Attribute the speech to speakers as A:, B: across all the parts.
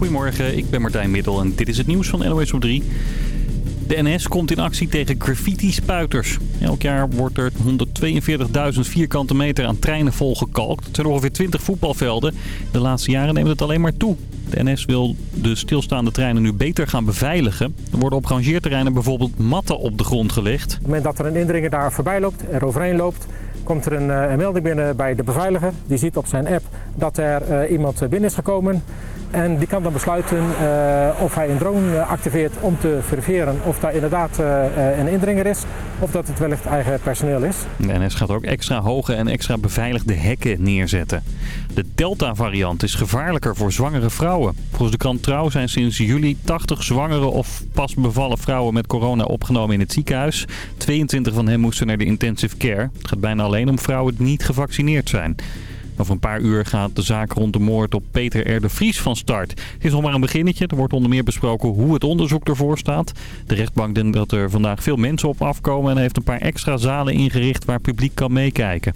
A: Goedemorgen, ik ben Martijn Middel en dit is het nieuws van NOS op 3. De NS komt in actie tegen graffiti-spuiters. Elk jaar wordt er 142.000 vierkante meter aan treinen volgekalkt. Het zijn ongeveer 20 voetbalvelden. De laatste jaren neemt het alleen maar toe. De NS wil de stilstaande treinen nu beter gaan beveiligen. Er worden op rangeerterreinen bijvoorbeeld matten op de grond gelegd. Op
B: het moment dat er een indringer daar voorbij loopt, er overheen loopt komt er een, eh, melding binnen bij de beveiliger. Die ziet op zijn app dat er uh, iemand binnen is gekomen. En die kan dan besluiten uh, of hij een drone activeert om te verifiëren of daar inderdaad uh, een indringer is. Of dat het wellicht eigen personeel is.
A: De NS gaat ook extra hoge en extra beveiligde hekken neerzetten. De Delta-variant is gevaarlijker voor zwangere vrouwen. Volgens de krant Trouw zijn sinds juli 80 zwangere of pas bevallen vrouwen met corona opgenomen in het ziekenhuis. 22 van hen moesten naar de intensive care. Het gaat bijna alleen om vrouwen die niet gevaccineerd zijn. Over een paar uur gaat de zaak rond de moord op Peter R. de Vries van start. Het is nog maar een beginnetje. Er wordt onder meer besproken hoe het onderzoek ervoor staat. De rechtbank denkt dat er vandaag veel mensen op afkomen... en heeft een paar extra zalen ingericht waar publiek kan meekijken.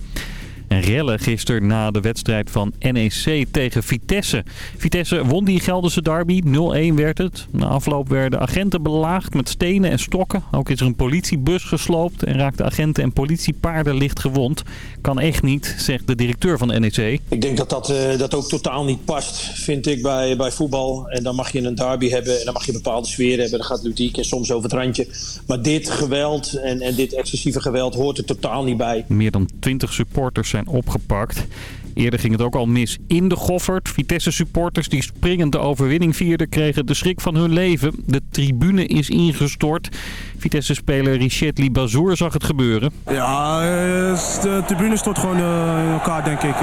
A: En rellen gisteren na de wedstrijd van NEC tegen Vitesse. Vitesse won die Gelderse derby. 0-1 werd het. Na afloop werden agenten belaagd met stenen en stokken. Ook is er een politiebus gesloopt en raakten agenten en politiepaarden licht gewond. Kan echt niet, zegt de directeur van NEC.
C: Ik denk dat dat, uh, dat ook totaal niet past, vind ik, bij, bij voetbal. En dan mag je een derby hebben en dan mag je een bepaalde sfeer hebben. Dan gaat ludiek en soms over het randje. Maar dit geweld en, en dit excessieve geweld hoort er totaal niet bij.
A: Meer dan 20 supporters zijn opgepakt. Eerder ging het ook al mis in de Goffert. Vitesse-supporters die springend de overwinning vierden kregen de schrik van hun leven. De tribune is ingestort. Vitesse-speler Richetli Bazour zag het gebeuren.
D: Ja, eh, de tribune stort gewoon eh, in elkaar, denk ik. Eh,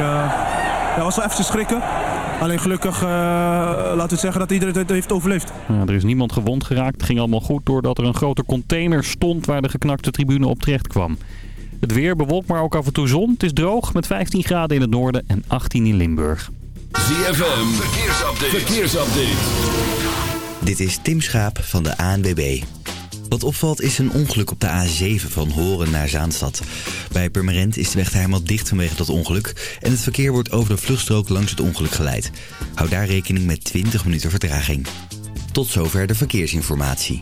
D: ja, was wel even schrikken. Alleen gelukkig, uh, laten we zeggen dat iedereen het heeft overleefd.
A: Er is niemand gewond geraakt. Het ging allemaal goed doordat er een grote container stond waar de geknakte tribune op terecht kwam. Het weer bewolkt, maar ook af en toe zon. Het is droog met 15 graden in het noorden en 18 in Limburg.
E: ZFM, verkeersupdate. verkeersupdate.
F: Dit is Tim Schaap van de ANWB. Wat opvalt is een ongeluk op de A7 van Horen naar Zaanstad. Bij Purmerend is de weg helemaal dicht vanwege dat ongeluk... en het verkeer wordt over de vluchtstrook langs het ongeluk geleid. Hou daar rekening met 20 minuten vertraging. Tot zover de verkeersinformatie.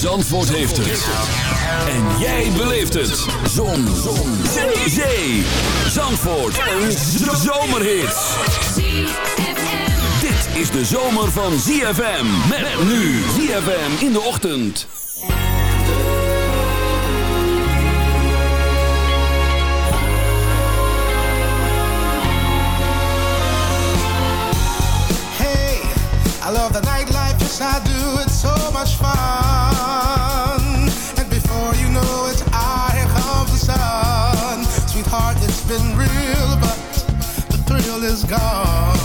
G: Zandvoort heeft het. En jij beleeft het. Zon. Zon. Zee. Zandvoort. Een zomerhit is de zomer van ZFM. Met, nu ZFM in de ochtend.
H: Hey, I love the nightlife, I do, it's so much fun. Is gone.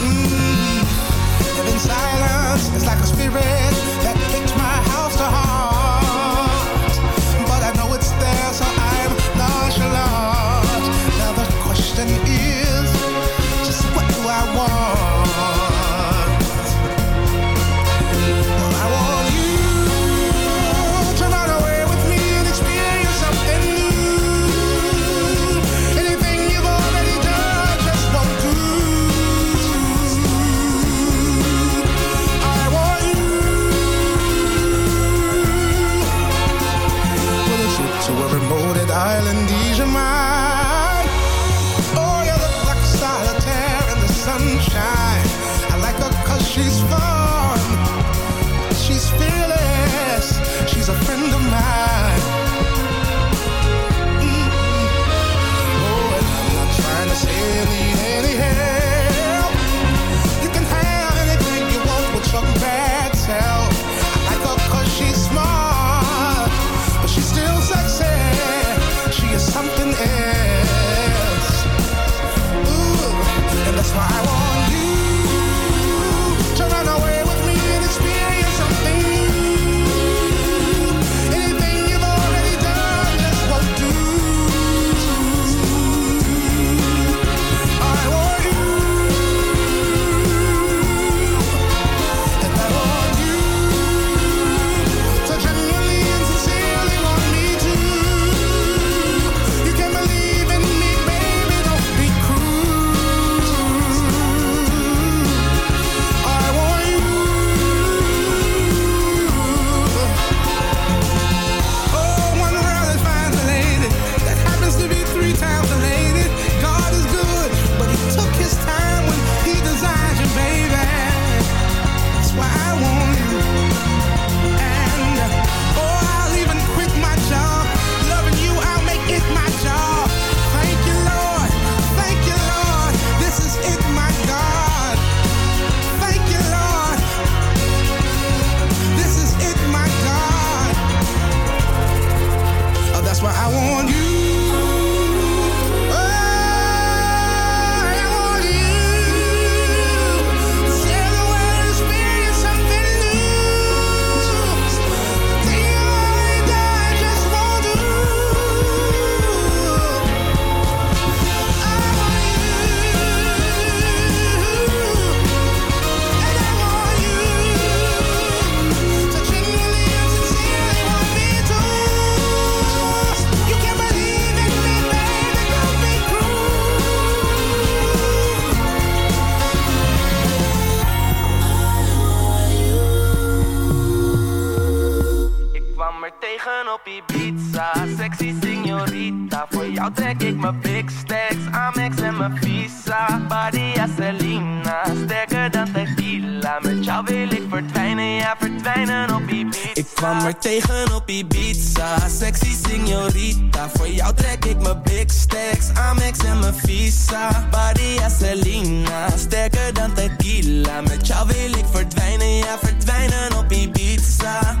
H: Mm. It's like a spirit
I: ik mijn big stacks, Amex en mijn visa. Badia Selena, sterker dan tequila. Met jou wil ik verdwijnen, ja verdwijnen op Ibiza. Ik kwam er tegen op Ibiza, sexy signorita. Voor jou trek ik mijn big stacks, Amex en mijn visa. Badia Selena, sterker dan tequila. Met jou wil ik verdwijnen, ja verdwijnen op Ibiza.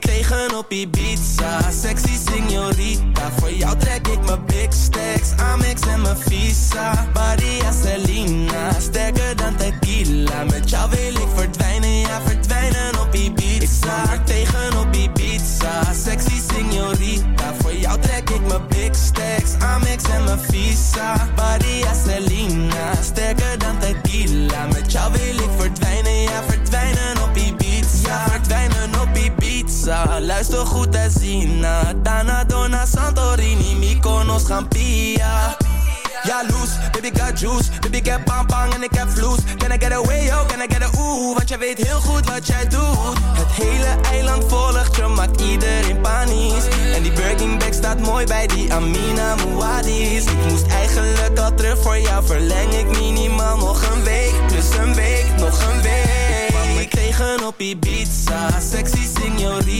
I: tegen op Ibiza. Sexy signorita Voor jou trek ik mijn big stacks. Amex en mijn visa Badia Selena Sterker dan tequila Met jou wil ik verdwijnen. Ja verdwijnen op Ibiza. Ik tegen op Ibiza. Sexy signorita Voor jou trek ik mijn big stacks. Amex en mijn visa Badia Selena Sterker dan tequila Met jou wil ik verdwijnen Luister goed en zien Dana, Dona, Santorini Mykonos, Gampia. Ja, loose, baby got juice. Baby ik heb bang en ik heb vloes. Can I get away, yo, can I get a ooh? Want jij weet heel goed wat jij doet. Het hele eiland volgt je, maakt iedereen panisch. En die Birkin bag staat mooi bij die Amina Muadis Ik moest eigenlijk al terug voor jou Verleng ik minimaal nog een week. Plus een week, nog een week. Tegen op Ibiza. Sexy signorita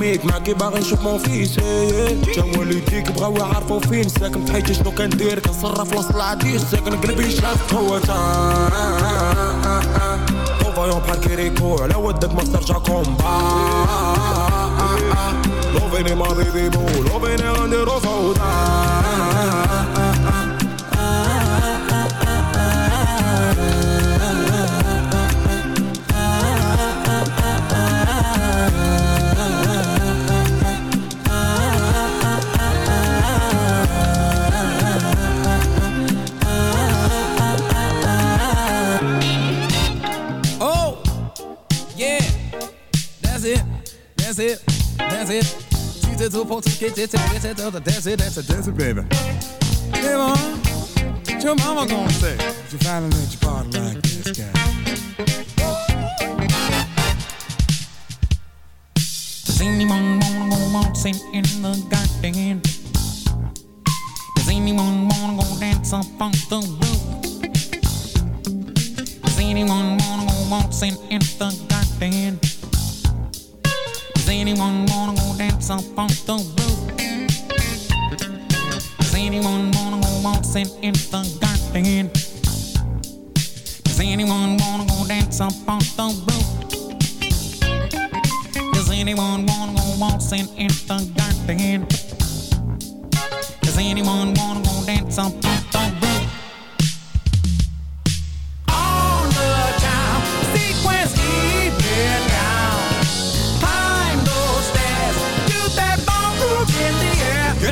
D: ميك معاك باغي نشوف مون فيس. إيه، إيه. جا والديك بغاو يعرفو فين. ساكن تحيت شنو كندير؟ كنصرف وسط العديد. ساكن قلبي شاف هو فايون بحال كيريكو. على ودك ما استرجع كومبا. لوفيني ما بيبي بو لوفيني غنديرو فوضى.
J: She's a super to get it, that's it, that's it, that's it, that's it, baby. Hey, mom, what your mama gonna say? If you finally let your party like this guy.
K: Does anyone wanna go waltzing in the garden? Does anyone wanna go dance up on the roof? Does anyone wanna go waltzing in the garden? Does anyone wanna dance up on the roof? Does anyone wanna go waltzing in the garden? Does anyone wanna go dance up on the roof? Does anyone wanna go waltzing in the garden? Does anyone wanna go dance up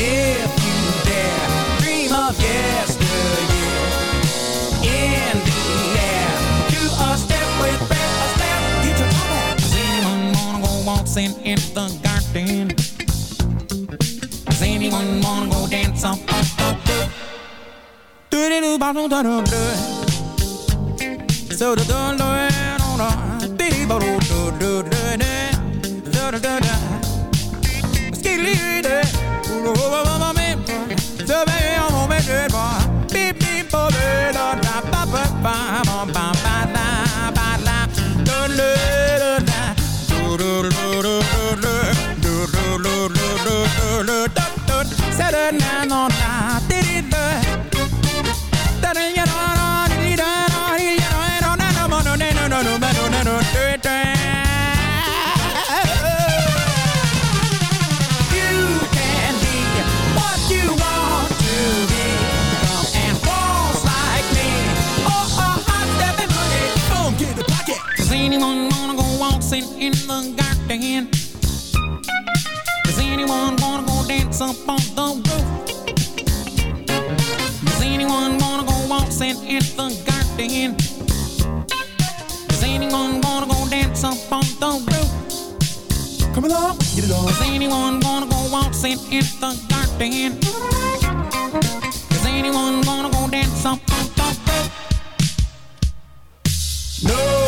J: If you dare, dream of yesteryear. In the air, do a step with breath, a step, get back.
K: Anyone wanna go waltzing in the garden? Does anyone wanna go dance on the roof?
J: Do do belong. You belong.
K: Is anyone gonna go waltzing in the garden? Is anyone gonna go dance up on the bed?
J: No.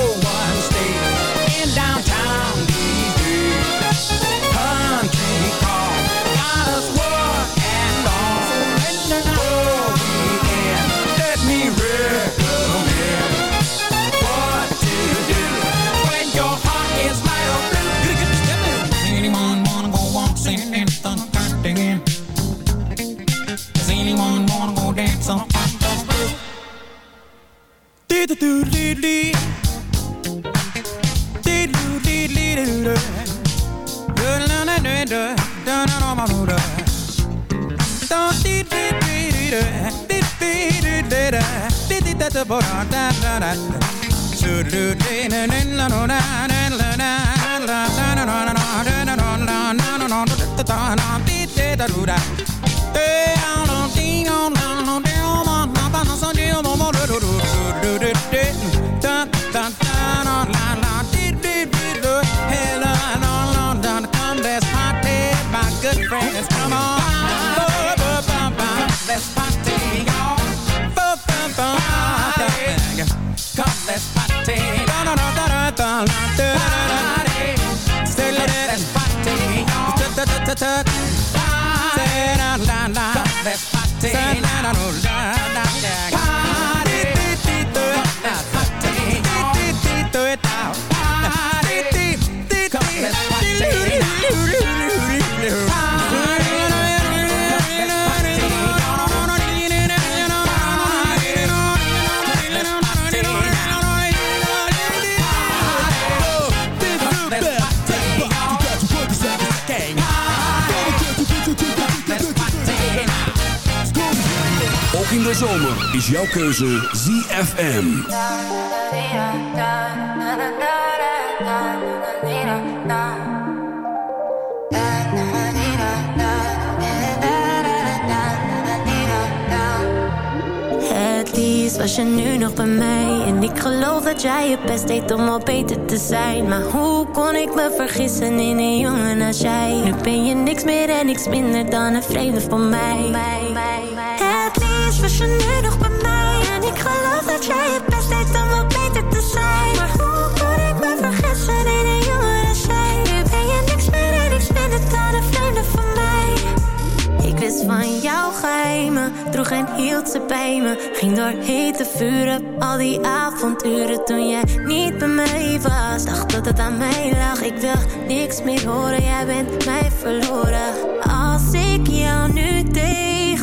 J: Dee doo doo dee dee. Dee doo dee dee doo doo. Doo doo doo doo doo. Doo doo doo doo doo. Doo dee dee dee dee doo. Dee dee dee dee doo. Dee dee da da bo da da da da. Shoo doo dee doo doo da da da da da da. Da da da da da da da da da da da da da da da da dee dee da doo da. Dee ah da dee ah da da dee ah ma ma ba na sa dee ah ma ma doo doo doo doo Come let's party. Da da da da da da la da da da da. Say let's party, y'all. Da da da da da.
G: Zomer is jouw keuze ZFM.
L: Het liefst was je nu nog bij mij. En ik geloof dat jij je best deed om al beter te zijn. Maar hoe kon ik me vergissen in een jongen als jij? Nu ben je niks meer en niks minder dan een vreemde van mij was je nu nog bij mij En ik geloof dat jij je best deed om al beter te zijn Maar hoe kon ik me vergissen in een jongen als jij Nu ben je niks meer en niks minder dan een vreemde van mij ik wist van jouw geheimen, droeg en hield ze bij me. Ging door hete vuren, al die avonturen toen jij niet bij mij was. Dacht dat het aan mij lag, ik wil niks meer horen, jij bent mij verloren.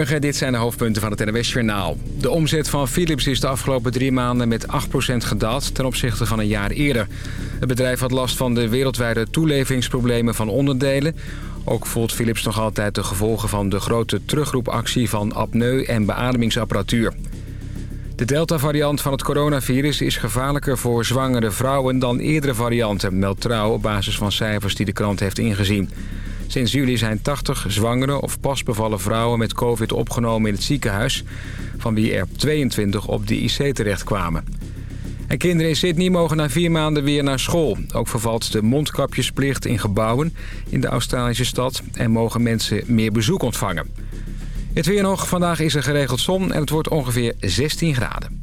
M: Dit zijn de hoofdpunten van het NWS-journaal. De omzet van Philips is de afgelopen drie maanden met 8% gedaald ten opzichte van een jaar eerder. Het bedrijf had last van de wereldwijde toeleveringsproblemen van onderdelen. Ook voelt Philips nog altijd de gevolgen van de grote terugroepactie van apneu- en beademingsapparatuur. De Delta-variant van het coronavirus is gevaarlijker voor zwangere vrouwen dan eerdere varianten, meldt Trouw op basis van cijfers die de krant heeft ingezien. Sinds juli zijn 80 zwangere of pasbevallen vrouwen met covid opgenomen in het ziekenhuis... van wie er 22 op de IC terechtkwamen. En kinderen in Sydney mogen na vier maanden weer naar school. Ook vervalt de mondkapjesplicht in gebouwen in de Australische stad... en mogen mensen meer bezoek ontvangen. Het weer nog. Vandaag is er geregeld zon en het wordt ongeveer 16 graden.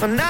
N: for now.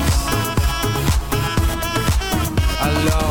N: alone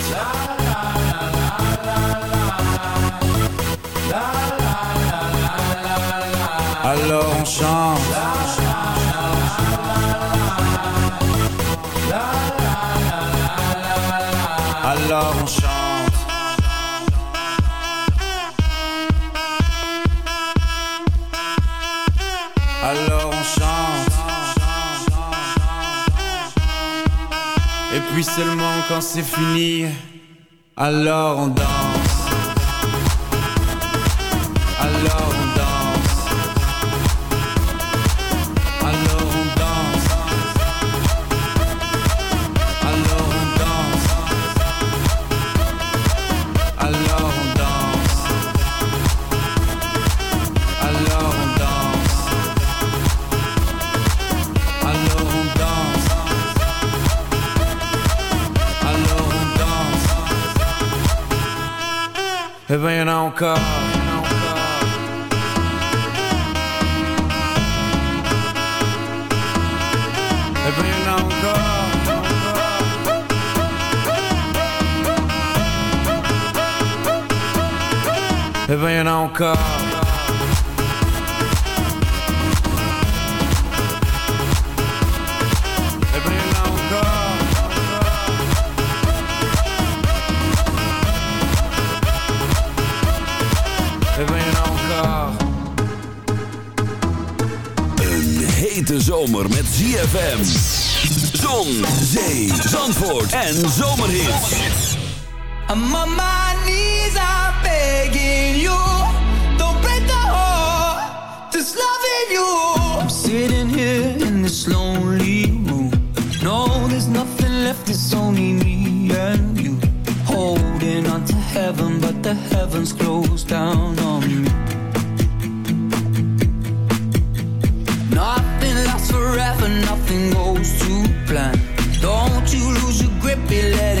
N: Puis seulement quand c'est fini, alors on danse.
G: ZFM. Zon, zee, zandvoort en zomerhits.
O: I'm on my knees, I'm begging you. Don't break the heart that's loving you. I'm sitting here in this lonely room. No, there's nothing left, it's only me and you. Holding on to heaven, but the heavens closed down on me. Nothing goes to plan. Don't you lose your grip, be letting go